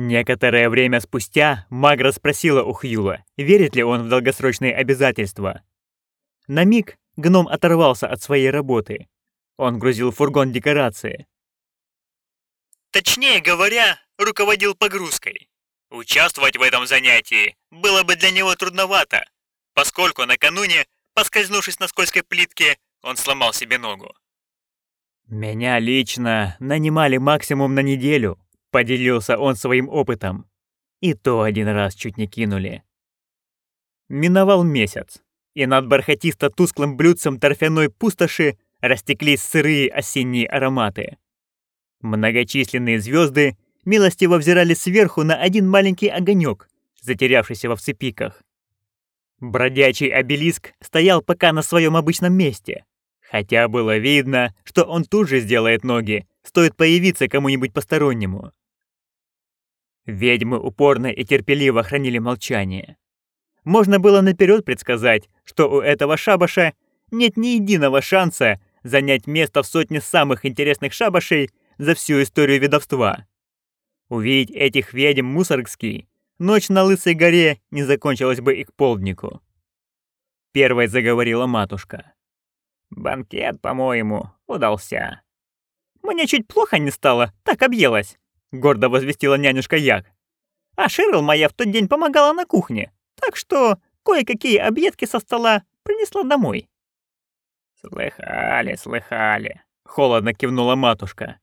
Некоторое время спустя Магра спросила у Хьюла, верит ли он в долгосрочные обязательства. На миг гном оторвался от своей работы. Он грузил фургон декорации. Точнее говоря, руководил погрузкой. Участвовать в этом занятии было бы для него трудновато, поскольку накануне, поскользнувшись на скользкой плитке, он сломал себе ногу. «Меня лично нанимали максимум на неделю», — поделился он своим опытом. И то один раз чуть не кинули. Миновал месяц, и над бархатисто-тусклым блюдцем торфяной пустоши растеклись сырые осенние ароматы. Многочисленные звезды милостиво взирали сверху на один маленький огонек, затерявшийся во всепиках. Бродячий обелиск стоял пока на своем обычном месте, хотя было видно, что он тут же сделает ноги, стоит появиться кому-нибудь постороннему. Ведьмы упорно и терпеливо хранили молчание. Можно было наперед предсказать, что у этого шабаша нет ни единого шанса занять место в сотне самых интересных шабашей за всю историю ведовства. Увидеть этих ведьм Мусоргский, ночь на Лысой горе не закончилась бы и к полднику. Первой заговорила матушка. «Банкет, по-моему, удался». «Мне чуть плохо не стало, так объелась», — гордо возвестила нянюшка Як. «А Шерл моя в тот день помогала на кухне, так что кое-какие объедки со стола принесла домой». «Слыхали, слыхали», — холодно кивнула матушка.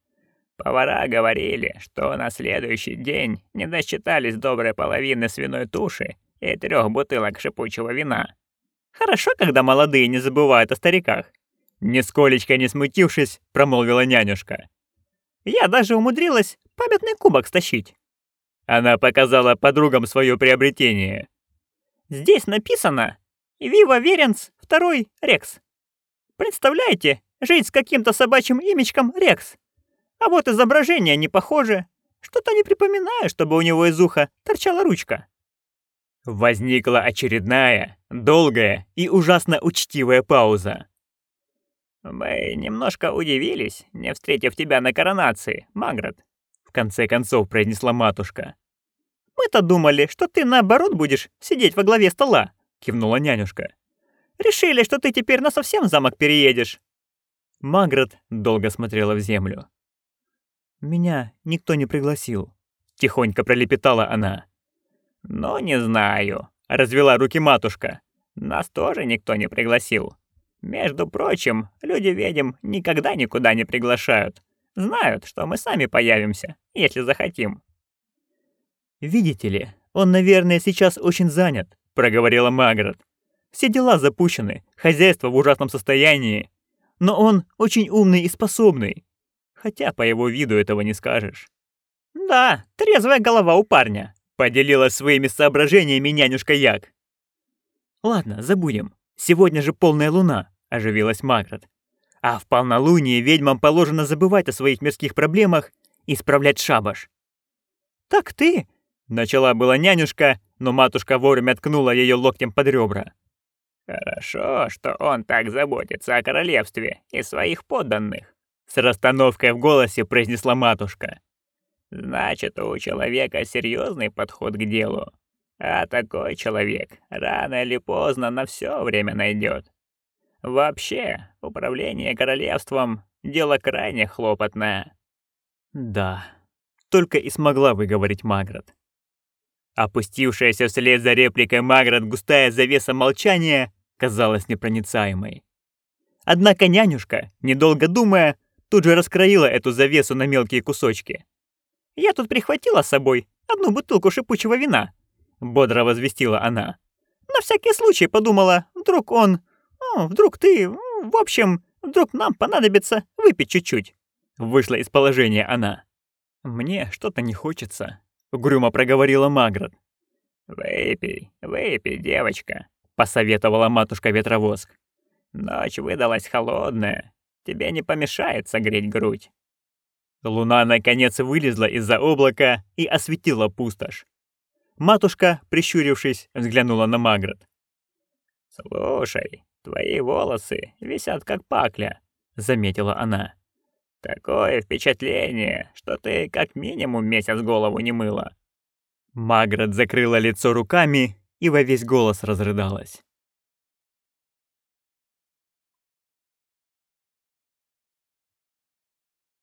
Повара говорили, что на следующий день не досчитались доброй половины свиной туши и трех бутылок шипучего вина. Хорошо, когда молодые не забывают о стариках. Нисколечко не смутившись, промолвила нянюшка. Я даже умудрилась памятный кубок стащить. Она показала подругам свое приобретение. Здесь написано «Вива Веренц, второй Рекс». Представляете, жить с каким-то собачьим имечком Рекс? А вот изображение не похоже. Что-то не припоминаю, чтобы у него из уха торчала ручка. Возникла очередная, долгая и ужасно учтивая пауза. «Мы немножко удивились, не встретив тебя на коронации, Маград», — в конце концов произнесла матушка. «Мы-то думали, что ты наоборот будешь сидеть во главе стола», — кивнула нянюшка. «Решили, что ты теперь насовсем в замок переедешь». Маград долго смотрела в землю. «Меня никто не пригласил», — тихонько пролепетала она. «Ну, не знаю», — развела руки матушка. «Нас тоже никто не пригласил. Между прочим, люди-ведьм никогда никуда не приглашают. Знают, что мы сами появимся, если захотим». «Видите ли, он, наверное, сейчас очень занят», — проговорила Маград. «Все дела запущены, хозяйство в ужасном состоянии. Но он очень умный и способный хотя по его виду этого не скажешь. «Да, трезвая голова у парня», — поделилась своими соображениями нянюшка Як. «Ладно, забудем. Сегодня же полная луна», — оживилась Маград. «А в полнолуние ведьмам положено забывать о своих мирских проблемах и исправлять шабаш». «Так ты...» — начала была нянюшка, но матушка вовремя ткнула ее локтем под ребра. «Хорошо, что он так заботится о королевстве и своих подданных. С расстановкой в голосе произнесла матушка. Значит, у человека серьезный подход к делу. А такой человек рано или поздно на все время найдет. Вообще, управление королевством — дело крайне хлопотное. Да, только и смогла выговорить Маград. Опустившаяся вслед за репликой Маград густая завеса молчания казалась непроницаемой. Однако нянюшка, недолго думая, тут же раскроила эту завесу на мелкие кусочки. «Я тут прихватила с собой одну бутылку шипучего вина», — бодро возвестила она. «На всякий случай подумала, вдруг он... Вдруг ты... В общем, вдруг нам понадобится выпить чуть-чуть». Вышла из положения она. «Мне что-то не хочется», — угрюмо проговорила Маград. «Выпей, выпей, девочка», — посоветовала матушка Ветровоск. «Ночь выдалась холодная, Тебе не помешает согреть грудь». Луна наконец вылезла из-за облака и осветила пустошь. Матушка, прищурившись, взглянула на Маград. «Слушай, твои волосы висят как пакля», — заметила она. «Такое впечатление, что ты как минимум месяц голову не мыла. Маград закрыла лицо руками и во весь голос разрыдалась.